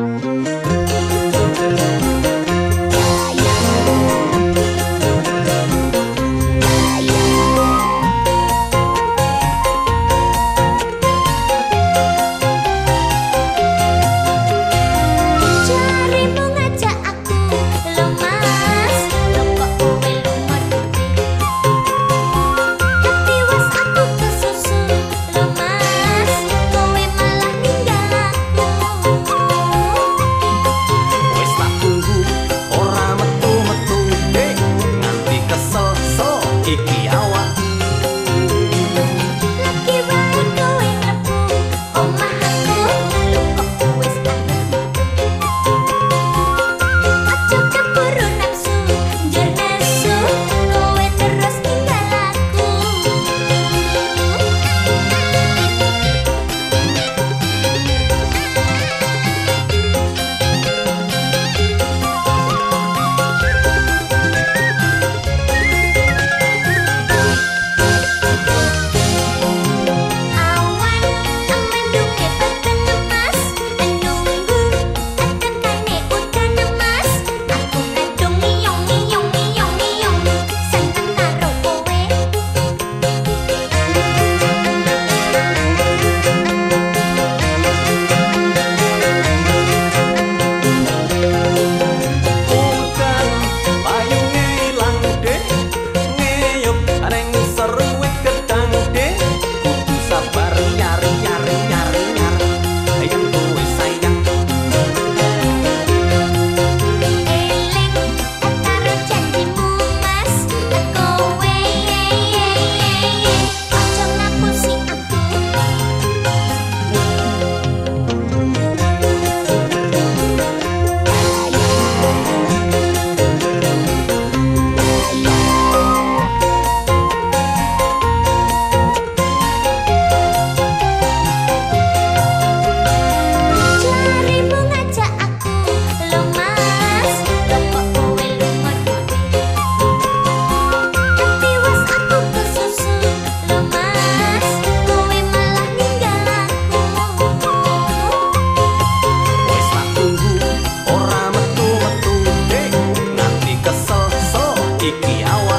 Música 你要我。